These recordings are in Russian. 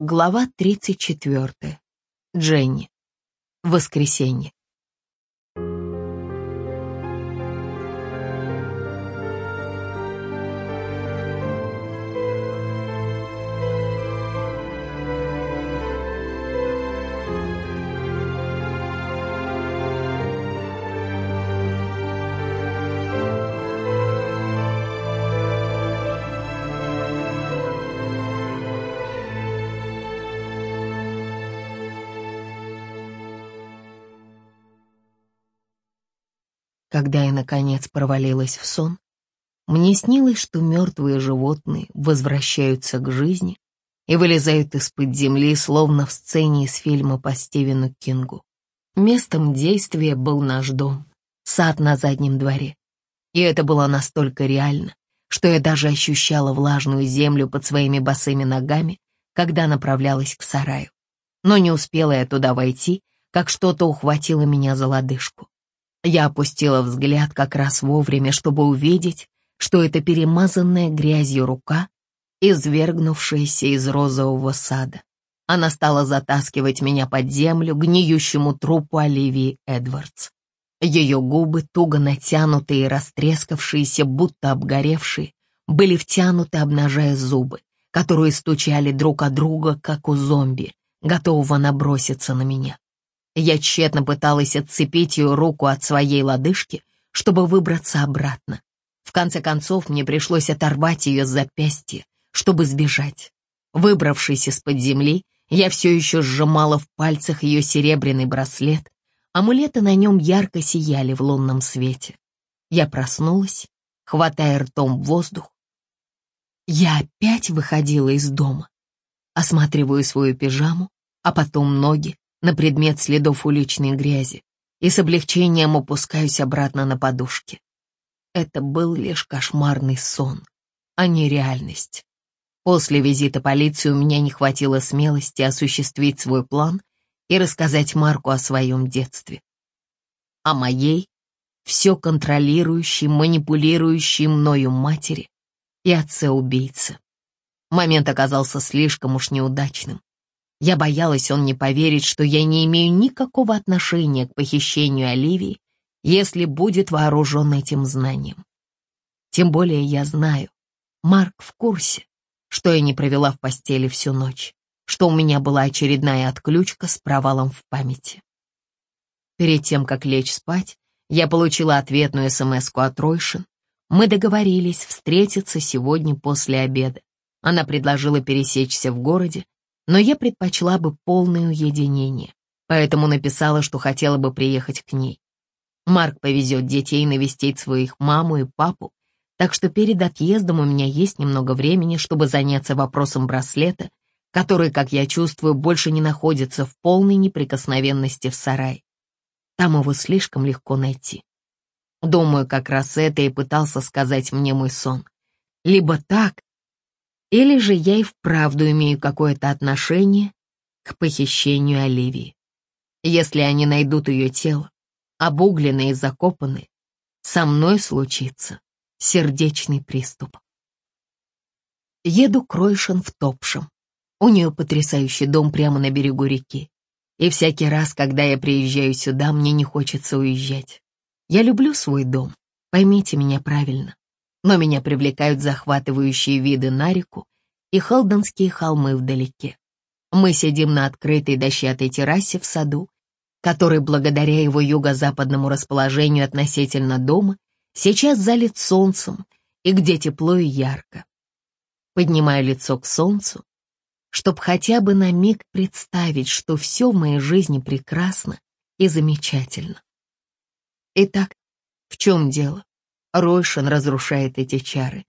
Глава 34. Дженни. Воскресенье. Когда я, наконец, провалилась в сон, мне снилось, что мертвые животные возвращаются к жизни и вылезают из-под земли, словно в сцене из фильма по Стивену Кингу. Местом действия был наш дом, сад на заднем дворе. И это было настолько реально, что я даже ощущала влажную землю под своими босыми ногами, когда направлялась к сараю. Но не успела я туда войти, как что-то ухватило меня за лодыжку. Я опустила взгляд как раз вовремя, чтобы увидеть, что это перемазанная грязью рука, извергнувшаяся из розового сада. Она стала затаскивать меня под землю к гниющему трупу Оливии Эдвардс. Ее губы, туго натянутые и растрескавшиеся, будто обгоревшие, были втянуты, обнажая зубы, которые стучали друг о друга, как у зомби, готового наброситься на меня. Я тщетно пыталась отцепить ее руку от своей лодыжки, чтобы выбраться обратно. В конце концов, мне пришлось оторвать ее с запястья, чтобы сбежать. Выбравшись из-под земли, я все еще сжимала в пальцах ее серебряный браслет. Амулеты на нем ярко сияли в лунном свете. Я проснулась, хватая ртом воздух. Я опять выходила из дома. Осматриваю свою пижаму, а потом ноги, на предмет следов уличной грязи и с облегчением опускаюсь обратно на подушки. Это был лишь кошмарный сон, а не реальность. После визита полиции у меня не хватило смелости осуществить свой план и рассказать Марку о своем детстве. О моей, все контролирующей, манипулирующей мною матери и отце-убийце. Момент оказался слишком уж неудачным. Я боялась, он не поверит, что я не имею никакого отношения к похищению Оливии, если будет вооружен этим знанием. Тем более я знаю, Марк в курсе, что я не провела в постели всю ночь, что у меня была очередная отключка с провалом в памяти. Перед тем, как лечь спать, я получила ответную смс от Ройшин. Мы договорились встретиться сегодня после обеда. Она предложила пересечься в городе, но я предпочла бы полное уединение, поэтому написала, что хотела бы приехать к ней. Марк повезет детей навестить своих маму и папу, так что перед отъездом у меня есть немного времени, чтобы заняться вопросом браслета, который, как я чувствую, больше не находится в полной неприкосновенности в сарае. Там его слишком легко найти. Думаю, как раз это и пытался сказать мне мой сон. Либо так, или же я и вправду имею какое-то отношение к похищению Оливии. Если они найдут ее тело, обугленное и закопанное, со мной случится сердечный приступ. Еду к Ройшин в Топшем. У нее потрясающий дом прямо на берегу реки. И всякий раз, когда я приезжаю сюда, мне не хочется уезжать. Я люблю свой дом, поймите меня правильно но меня привлекают захватывающие виды на реку и холденские холмы вдалеке. Мы сидим на открытой дощатой террасе в саду, который, благодаря его юго-западному расположению относительно дома, сейчас залит солнцем и где тепло и ярко. Поднимаю лицо к солнцу, чтобы хотя бы на миг представить, что все в моей жизни прекрасно и замечательно. Итак, в чем дело? Ройшин разрушает эти чары.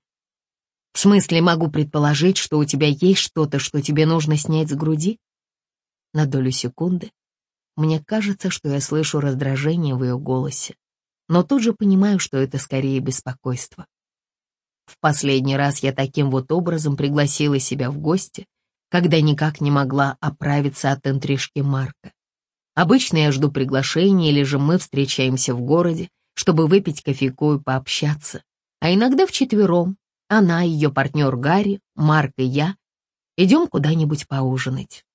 В смысле, могу предположить, что у тебя есть что-то, что тебе нужно снять с груди? На долю секунды мне кажется, что я слышу раздражение в ее голосе, но тут же понимаю, что это скорее беспокойство. В последний раз я таким вот образом пригласила себя в гости, когда никак не могла оправиться от интрижки Марка. Обычно я жду приглашения или же мы встречаемся в городе, чтобы выпить кофейку и пообщаться. А иногда вчетвером, она, ее партнер Гарри, Марк и я. Идем куда-нибудь поужинать.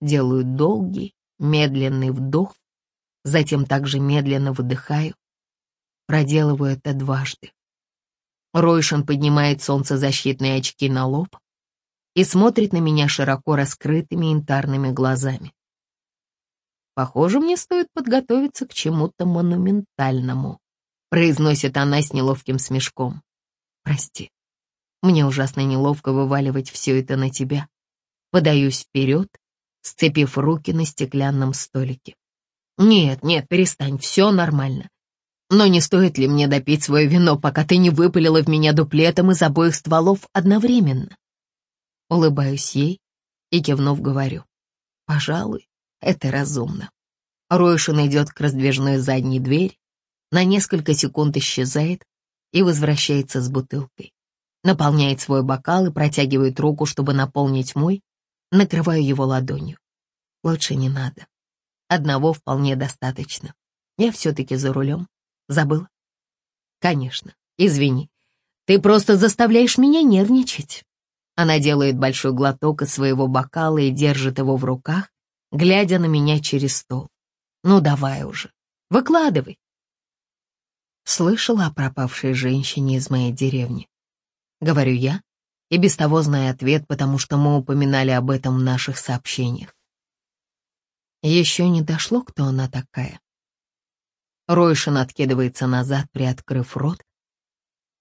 Делаю долгий, медленный вдох, затем также медленно выдыхаю. Проделываю это дважды. Ройшин поднимает солнцезащитные очки на лоб и смотрит на меня широко раскрытыми янтарными глазами. Похоже, мне стоит подготовиться к чему-то монументальному, произносит она с неловким смешком. Прости. Мне ужасно неловко вываливать все это на тебя. Подаюсь вперед, сцепив руки на стеклянном столике. Нет, нет, перестань, все нормально. Но не стоит ли мне допить свое вино, пока ты не выпалила в меня дуплетом из обоих стволов одновременно? Улыбаюсь ей и, кивнув, говорю. Пожалуй, это разумно. Ройшин идет к раздвижной задней двери, на несколько секунд исчезает и возвращается с бутылкой наполняет свой бокал и протягивает руку, чтобы наполнить мой, накрываю его ладонью. Лучше не надо. Одного вполне достаточно. Я все-таки за рулем. Забыла? Конечно, извини. Ты просто заставляешь меня нервничать. Она делает большой глоток из своего бокала и держит его в руках, глядя на меня через стол. Ну давай уже, выкладывай. Слышала о пропавшей женщине из моей деревни. — говорю я, и без того зная ответ, потому что мы упоминали об этом в наших сообщениях. Еще не дошло, кто она такая. Ройшин откидывается назад, приоткрыв рот.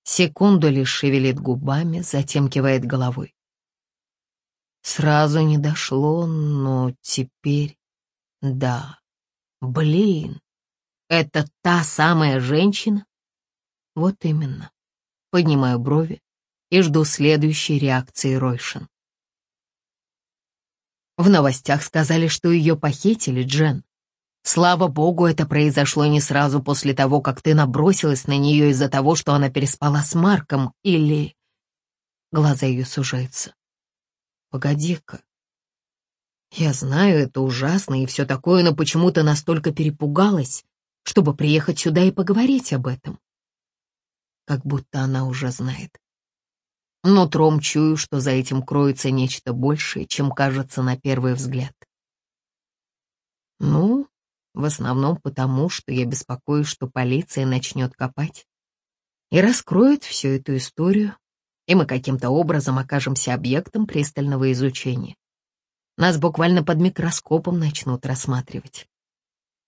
Секунду лишь шевелит губами, затем кивает головой. Сразу не дошло, но теперь... Да, блин, это та самая женщина? Вот именно. Поднимаю брови, и жду следующей реакции Ройшин. В новостях сказали, что ее похитили, Джен. Слава богу, это произошло не сразу после того, как ты набросилась на нее из-за того, что она переспала с Марком, или... Глаза ее сужаются. Погоди-ка. Я знаю, это ужасно и все такое, но почему то настолько перепугалась, чтобы приехать сюда и поговорить об этом? Как будто она уже знает. Но тром чую, что за этим кроется нечто большее, чем кажется на первый взгляд. Ну, в основном потому, что я беспокоюсь, что полиция начнет копать и раскроет всю эту историю, и мы каким-то образом окажемся объектом пристального изучения. Нас буквально под микроскопом начнут рассматривать.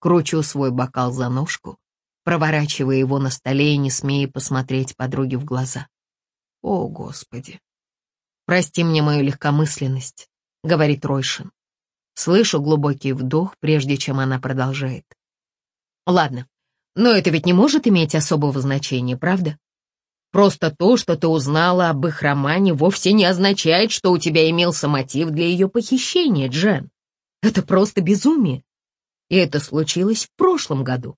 Кручу свой бокал за ножку, проворачивая его на столе и не смея посмотреть подруге в глаза. О, Господи! Прости мне мою легкомысленность, говорит Ройшин. Слышу глубокий вдох, прежде чем она продолжает. Ладно, но это ведь не может иметь особого значения, правда? Просто то, что ты узнала об их романе, вовсе не означает, что у тебя имелся мотив для ее похищения, Джен. Это просто безумие. И это случилось в прошлом году.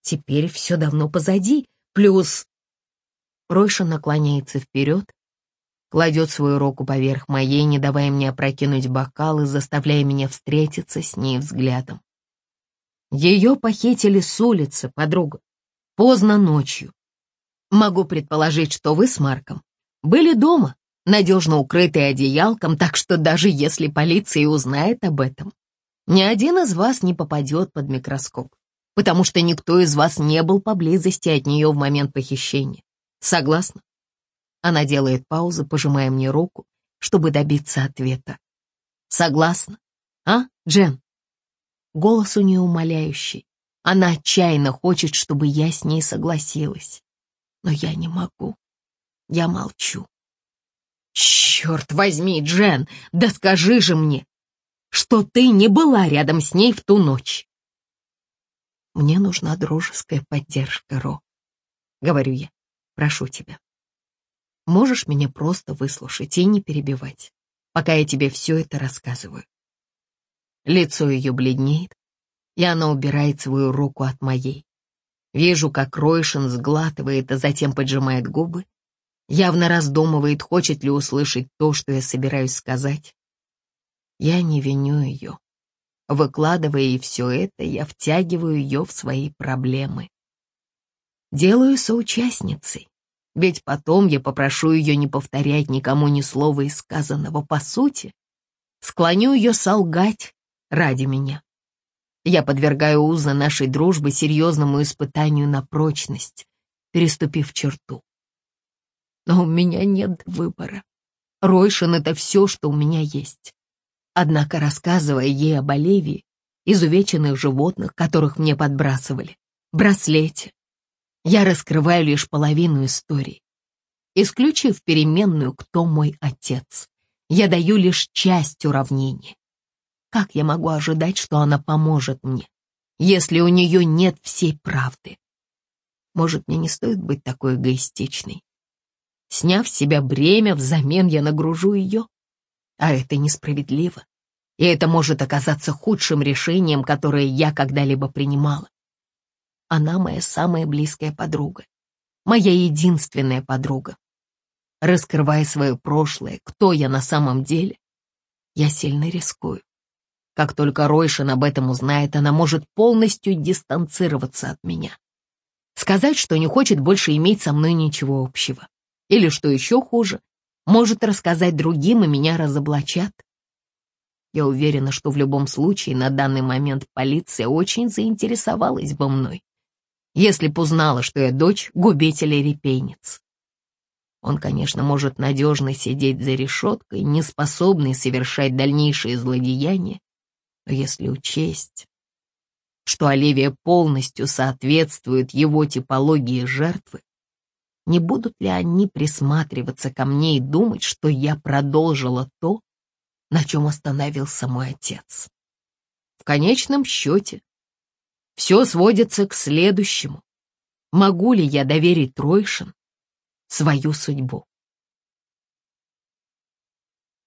Теперь все давно позади, плюс Ройша наклоняется вперед, кладет свою руку поверх моей, не давая мне опрокинуть бокал и заставляя меня встретиться с ней взглядом. Ее похитили с улицы, подруга, поздно ночью. Могу предположить, что вы с Марком были дома, надежно укрытые одеялком, так что даже если полиция узнает об этом, ни один из вас не попадет под микроскоп, потому что никто из вас не был поблизости от нее в момент похищения. Согласна? Она делает паузу, пожимая мне руку, чтобы добиться ответа. Согласна? А, Джен? Голос у нее умоляющий. Она отчаянно хочет, чтобы я с ней согласилась. Но я не могу. Я молчу. Черт возьми, Джен, да скажи же мне, что ты не была рядом с ней в ту ночь. Мне нужна дружеская поддержка, Ро, говорю я. Прошу тебя. Можешь меня просто выслушать и не перебивать, пока я тебе все это рассказываю. Лицо ее бледнеет, и она убирает свою руку от моей. Вижу, как Ройшин сглатывает, а затем поджимает губы, явно раздумывает, хочет ли услышать то, что я собираюсь сказать. Я не виню ее. Выкладывая ей все это, я втягиваю ее в свои проблемы делаю соучастницей. Ведь потом я попрошу ее не повторять никому ни слова из сказанного по сути. Склоню ее солгать ради меня. Я подвергаю узы нашей дружбы серьезному испытанию на прочность, переступив черту. Но у меня нет выбора. Ройшин — это все, что у меня есть. Однако, рассказывая ей об Оливии, изувеченных животных, которых мне подбрасывали, браслете, я раскрываю лишь половину истории. Исключив переменную «Кто мой отец?», я даю лишь часть уравнения. Как я могу ожидать, что она поможет мне, если у нее нет всей правды? Может, мне не стоит быть такой эгоистичной? Сняв с себя бремя, взамен я нагружу ее? А это несправедливо. И это может оказаться худшим решением, которое я когда-либо принимала. Она моя самая близкая подруга, моя единственная подруга. Раскрывая свое прошлое, кто я на самом деле, я сильно рискую. Как только Ройшин об этом узнает, она может полностью дистанцироваться от меня. Сказать, что не хочет больше иметь со мной ничего общего. Или, что еще хуже, может рассказать другим, и меня разоблачат. Я уверена, что в любом случае на данный момент полиция очень заинтересовалась бы мной если б узнала, что я дочь губителя репейниц. Он, конечно, может надежно сидеть за решеткой, не способный совершать дальнейшие злодеяния, если учесть, что Оливия полностью соответствует его типологии жертвы, не будут ли они присматриваться ко мне и думать, что я продолжила то, на чем остановился мой отец? В конечном счете, все сводится к следующему. Могу ли я доверить Тройшин свою судьбу?